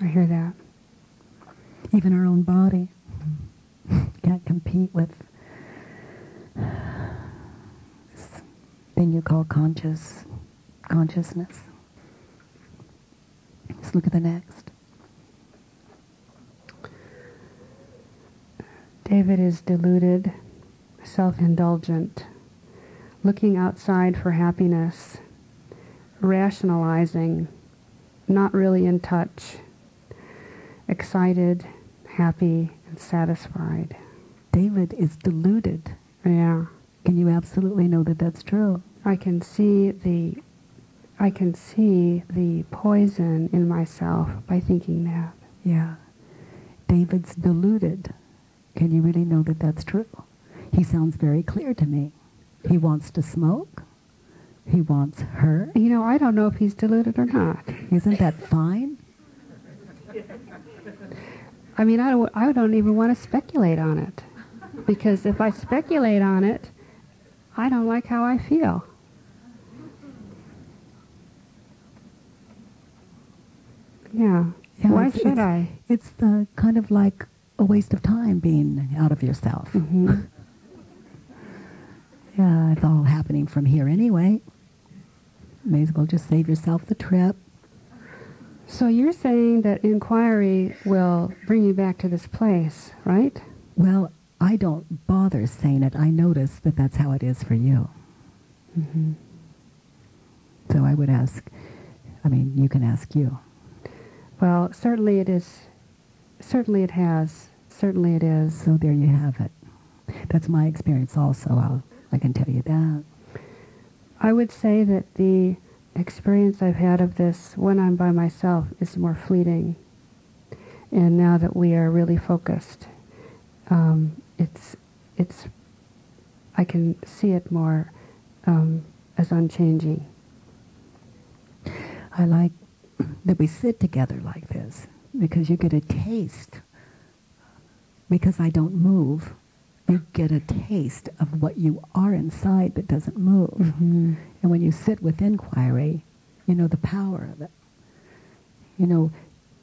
I hear that. Even our own body can't compete with this thing you call conscious consciousness. Let's look at the next. David is deluded, self indulgent, looking outside for happiness, rationalizing, not really in touch, excited, happy, and satisfied. David is deluded. Yeah. And you absolutely know that that's true. I can see the I can see the poison in myself by thinking that. Yeah. David's deluded. Can you really know that that's true? He sounds very clear to me. He wants to smoke. He wants her. You know, I don't know if he's deluded or not. Isn't that fine? I mean, I don't, I don't even want to speculate on it. Because if I speculate on it, I don't like how I feel. Yeah. Yeah, Why it's- should it's- I? It's the kind of like a waste of time being out of yourself. Mhm. Yeah, it's all happening from here anyway. May as well just save yourself the trip. So you're saying that inquiry will bring you back to this place, right? Well, I don't bother saying it. I notice that that's how it is for you. Mm-hmm. So I would ask, I mean, you can ask you. Well, certainly it is. Certainly it has. Certainly it is. So there you have it. That's my experience also. I'll, I can tell you that. I would say that the experience I've had of this when I'm by myself is more fleeting. And now that we are really focused, um, it's it's I can see it more um, as unchanging. I like that we sit together like this because you get a taste. Because I don't move, you get a taste of what you are inside that doesn't move. Mm-hmm. And when you sit with inquiry, you know the power of it. You know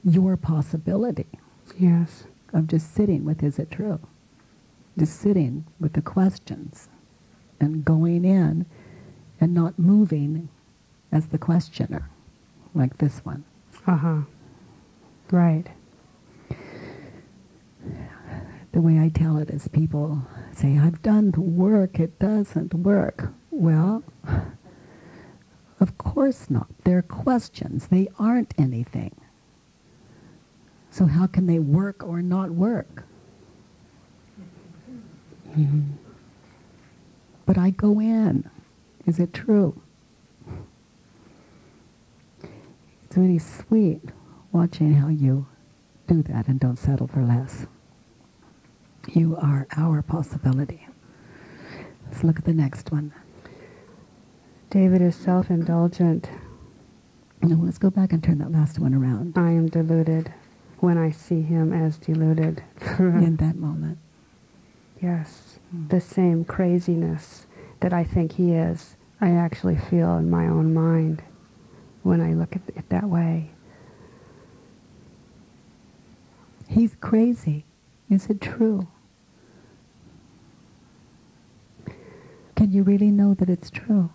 your possibility Yes. of just sitting with is it true? Just sitting with the questions and going in and not moving as the questioner, like this one. Uh huh. Right. The way I tell it is people say, I've done the work, it doesn't work. Well, of course not. They're questions. They aren't anything. So how can they work or not work? Mm-hmm. But I go in. Is it true? It's really sweet watching how you do that and don't settle for less. You are our possibility. Let's look at the next one. David is self indulgent. No, let's go back and turn that last one around I am deluded when I see him as deluded. in that moment. yes. The same craziness that I think he is, I actually feel in my own mind when I look at it that way. He's crazy. Is it true? You really know that it's true?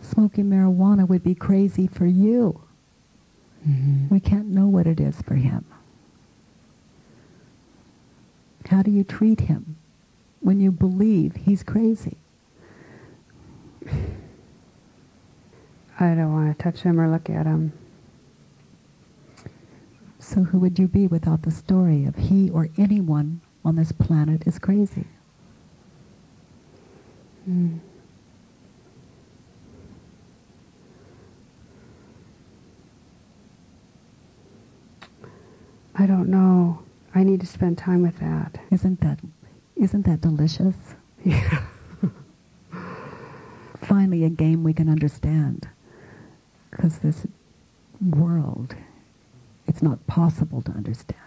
Smoking marijuana would be crazy for you. Mm-hmm. We can't know what it is for him. How do you treat him when you believe he's crazy? I don't want to touch him or look at him. So who would you be without the story of he or anyone on this planet is crazy? Mm. I don't know. I need to spend time with that. Isn't that isn't that delicious? Yeah. Finally a game we can understand. Because this world it's not possible to understand.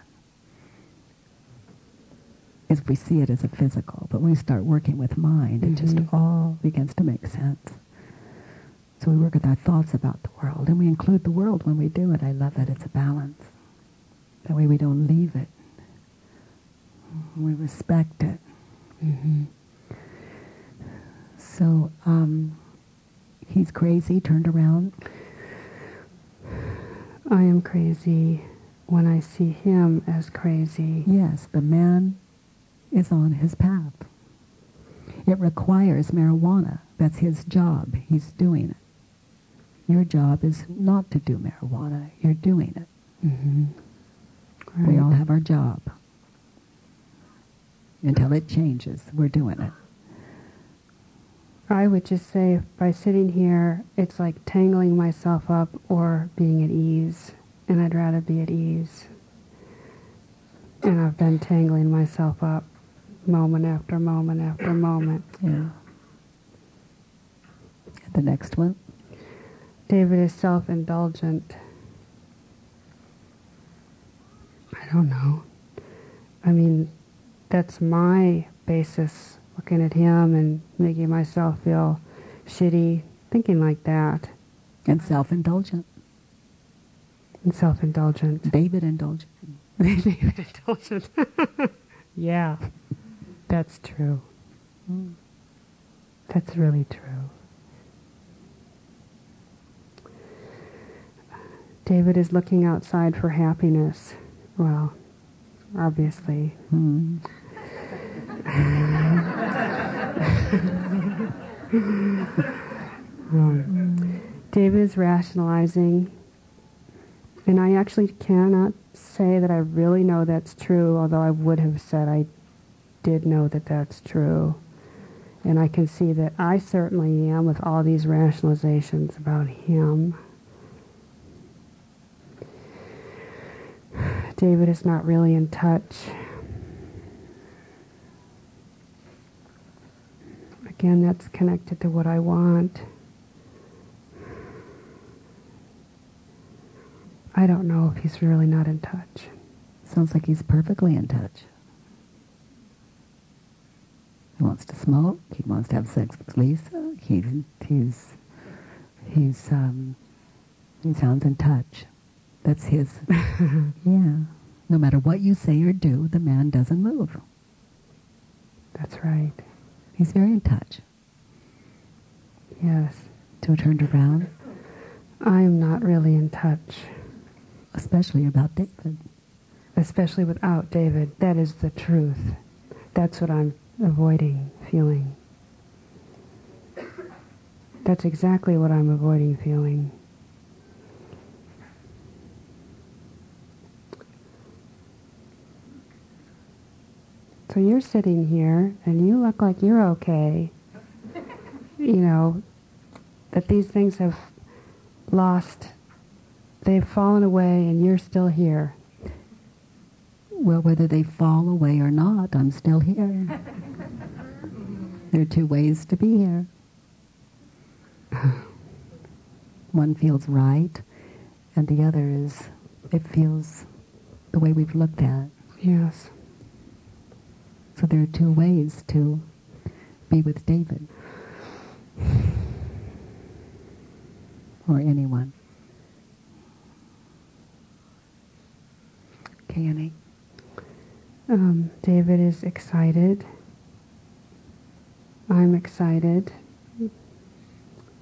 If we see it as a physical, but when we start working with mind, it just Mhm. all begins to make sense. So we work with our thoughts about the world, and we include the world when we do it. I love that It's a balance. That way we don't leave it. We respect it. Mm-hmm. So um, he's crazy, turned around. I am crazy when I see him as crazy. Yes, the man is on his path. It requires marijuana. That's his job. He's doing it. Your job is not to do marijuana. You're doing it. Mm-hmm. We all have our job. Until it changes, we're doing it. I would just say by sitting here, it's like tangling myself up or being at ease, and I'd rather be at ease. And I've been tangling myself up moment after moment after moment. Yeah. The next one. David is self indulgent. I don't know. I mean, that's my basis looking at him and making myself feel shitty, thinking like that, And self-indulgent. and self indulgent. David indulgent. David indulgent. yeah, that's true. That's really true. David is looking outside for happiness. Well, obviously. Hmm. Um, David is rationalizing, and I actually cannot say that I really know that's true, although I would have said I did know that that's true. And I can see that I certainly am with all these rationalizations about him. David is not really in touch. Again, that's connected to what I want. I don't know if he's really not in touch. Sounds like he's perfectly in touch. He wants to smoke. He wants to have sex with Lisa. He's he's he's um, he sounds in touch. That's his. yeah. No matter what you say or do, the man doesn't move. That's right. He's very in touch. Yes. So turned around. I'm not really in touch. Especially about David. Especially without David. That is the truth. That's what I'm avoiding feeling. That's exactly what I'm avoiding feeling. So you're sitting here and you look like you're okay. you know, that these things have lost, they've fallen away and you're still here. Well, whether they fall away or not, I'm still here. there are two ways to be here. One feels right, and the other is, it feels the way we've looked at. Yes. So there are two ways to be with David. Or anyone. Okay, Annie. Um, David is excited. I'm excited.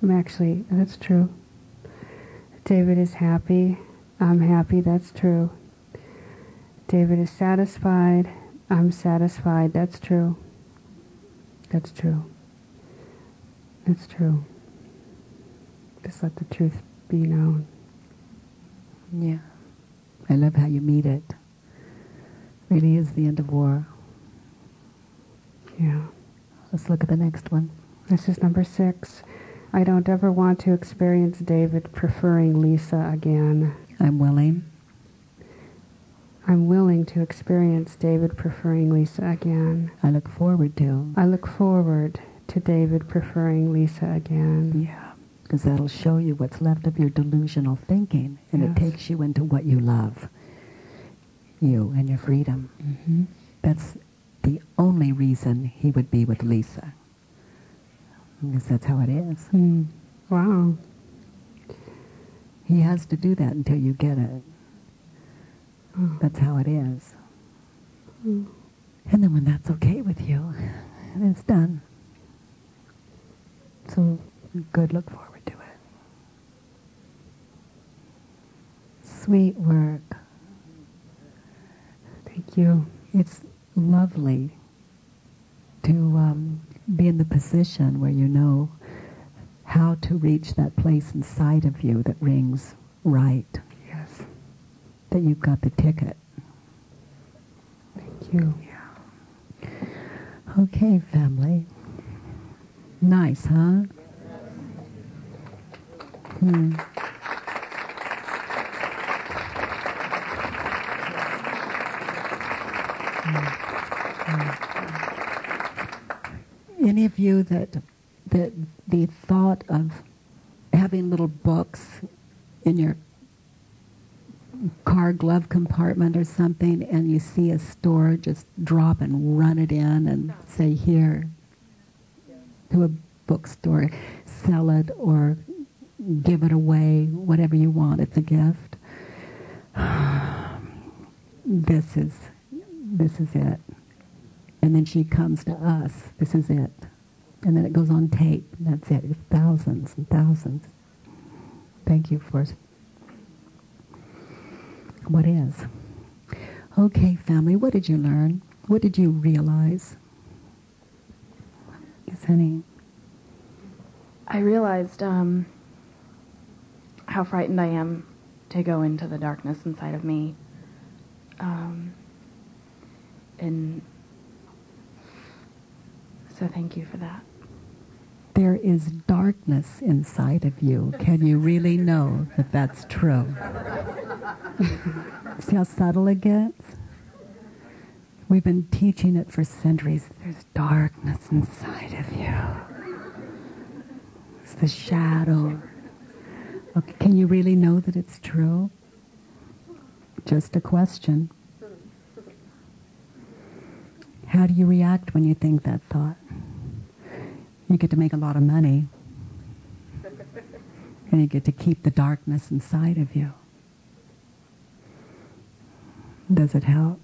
I'm actually, that's true. David is happy. I'm happy. That's true. David is satisfied. I'm satisfied. That's true. That's true. That's true. Just let the truth be known. Yeah. I love how you meet it. Really is the end of war. Yeah. Let's look at the next one. This is number six. I don't ever want to experience David preferring Lisa again. I'm willing. I'm willing to experience David preferring Lisa again. I look forward to. I look forward to David preferring Lisa again. Yeah, because that'll show you what's left of your delusional thinking, and Yes. it takes you into what you love. You and your freedom. Mm-hmm. That's the only reason he would be with Lisa. Because that's how it is. Mm. Wow. He has to do that until you get it. Oh. That's how it is. Mm. And then when that's okay with you, then it's done. So good, look forward to it. Sweet work. Thank you. It's lovely to um, be in the position where you know how to reach that place inside of you that rings right, Yes. that you've got the ticket. Thank you. Yeah. Okay, family. Nice, huh? Hmm. Any of you that that the thought of having little books in your car glove compartment or something and you see a store just drop and run it in and say here to a bookstore sell it or give it away whatever you want it's a gift. This is this is it and then she comes to us this is it and then it goes on tape and that's it it's thousands and thousands thank you for what is. Okay, family, what did you learn? What did you realize? Yes, honey. I realized um, how frightened I am to go into the darkness inside of me. Um, and so thank you for that. There is darkness inside of you. Can you really know that that's true? See how subtle it gets? We've been teaching it for centuries. There's darkness inside of you. It's the shadow. Okay, can you really know that it's true? Just a question. How do you react when you think that thought? You get to make a lot of money. And you get to keep the darkness inside of you. Does it help?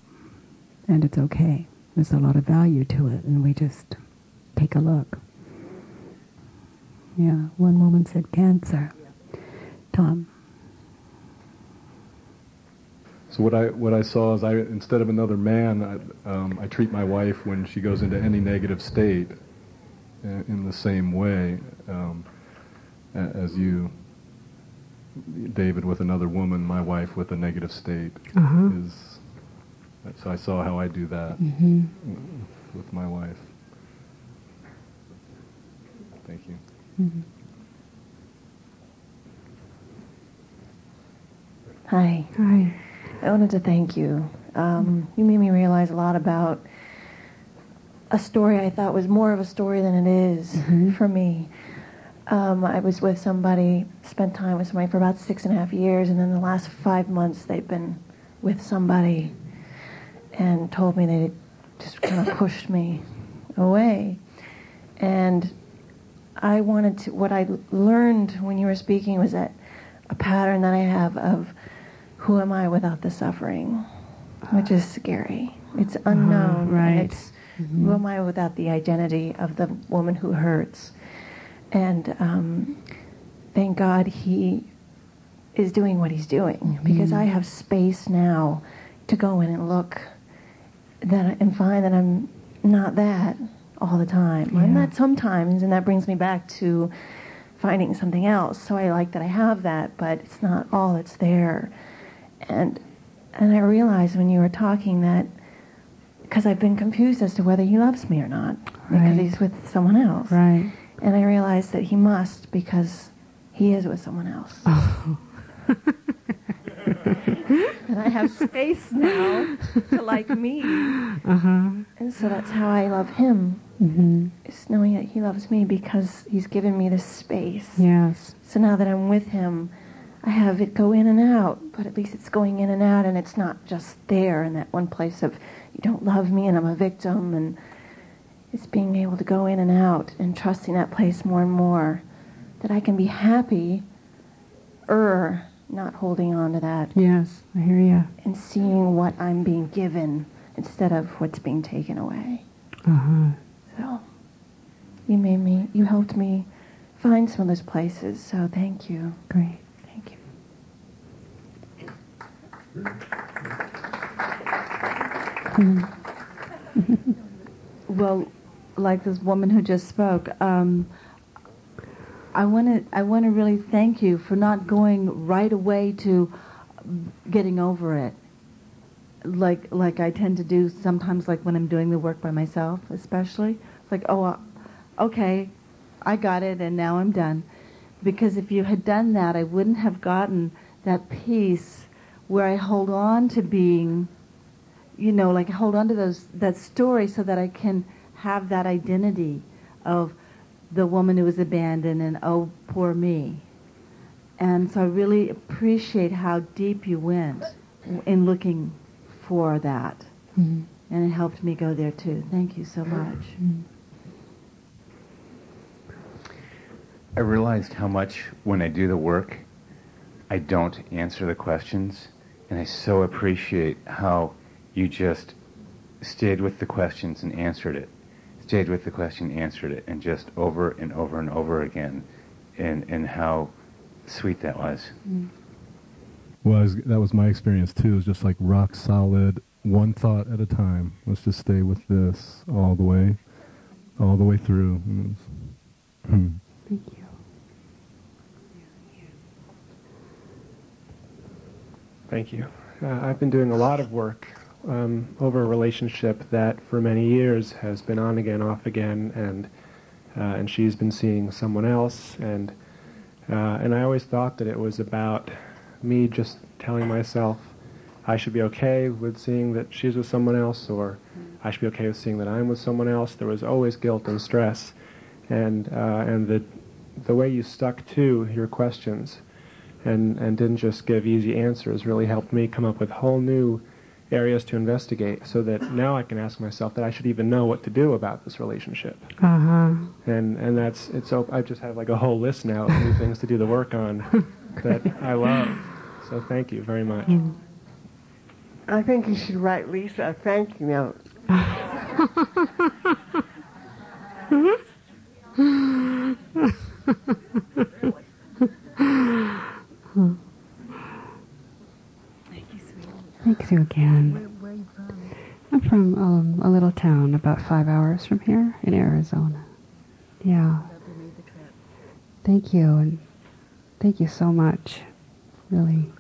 And it's okay. There's a lot of value to it, and we just take a look. Yeah, one woman said cancer. Tom. So what I what I saw is I instead of another man, I, um, I treat my wife when she goes into any negative state in, uh, in the same way um, as you, David, with another woman, my wife with a negative state uh-huh. is. So I saw how I do that mm-hmm. with my wife. Thank you. Mm-hmm. Hi. Hi. I wanted to thank you. Um, you made me realize a lot about a story I thought was more of a story than it is mm-hmm. for me. Um, I was with somebody, spent time with somebody for about six and a half years, and then the last five months they've been with somebody and told me they just kind of pushed me away. And I wanted to, what I learned when you were speaking was that a pattern that I have of who am I without the suffering, which is scary. It's unknown. Uh, right. It's mm-hmm. who am I without the identity of the woman who hurts. And um, thank God he is doing what he's doing mm-hmm. because I have space now to go in and look that and find that I'm not that all the time. Yeah. I'm that sometimes, and that brings me back to finding something else. So I like that I have that, but it's not all that's there and and I realized when you were talking that because I've been confused as to whether he loves me or not right. because he's with someone else. Right. And I realized that he must because he is with someone else. Oh. and I have space now to like me. Uh-huh. And so that's how I love him. Mm-hmm. Is knowing that he loves me because he's given me this space. Yes. So now that I'm with him, I have it go in and out, but at least it's going in and out and it's not just there in that one place of you don't love me and I'm a victim and it's being able to go in and out and trusting that place more and more that I can be happy er not holding on to that. Yes, I hear you. And seeing what I'm being given instead of what's being taken away. Uh-huh. So you made me you helped me find some of those places, so thank you. Great. well, like this woman who just spoke, um, I want to I want to really thank you for not going right away to getting over it. Like like I tend to do sometimes, like when I'm doing the work by myself, especially. It's like, oh, uh, okay, I got it, and now I'm done. Because if you had done that, I wouldn't have gotten that peace where I hold on to being, you know, like hold on to those that story so that I can have that identity of the woman who was abandoned and oh poor me. And so I really appreciate how deep you went in looking for that. Mm-hmm. And it helped me go there too. Thank you so much. Mm-hmm. I realized how much when I do the work, I don't answer the questions. And I so appreciate how you just stayed with the questions and answered it. Stayed with the question, answered it, and just over and over and over again. And, and how sweet that was. Mm. Well, was, that was my experience too. It was just like rock solid, one thought at a time. Let's just stay with this all the way, all the way through. Thank you. Thank you. Uh, I've been doing a lot of work um, over a relationship that for many years has been on again, off again, and uh, and she's been seeing someone else, and uh, and I always thought that it was about me just telling myself I should be okay with seeing that she's with someone else, or I should be okay with seeing that I'm with someone else. There was always guilt and stress, and uh, and the the way you stuck to your questions and, and didn't just give easy answers really helped me come up with whole new areas to investigate so that now I can ask myself that I should even know what to do about this relationship. Uh-huh. And and that's it's so I just have like a whole list now of new things to do the work on that I love. So thank you very much. I think you should write Lisa a thank you note. Thank you again. I'm from a little town about five hours from here in Arizona. Yeah. Thank you, and thank you so much. Really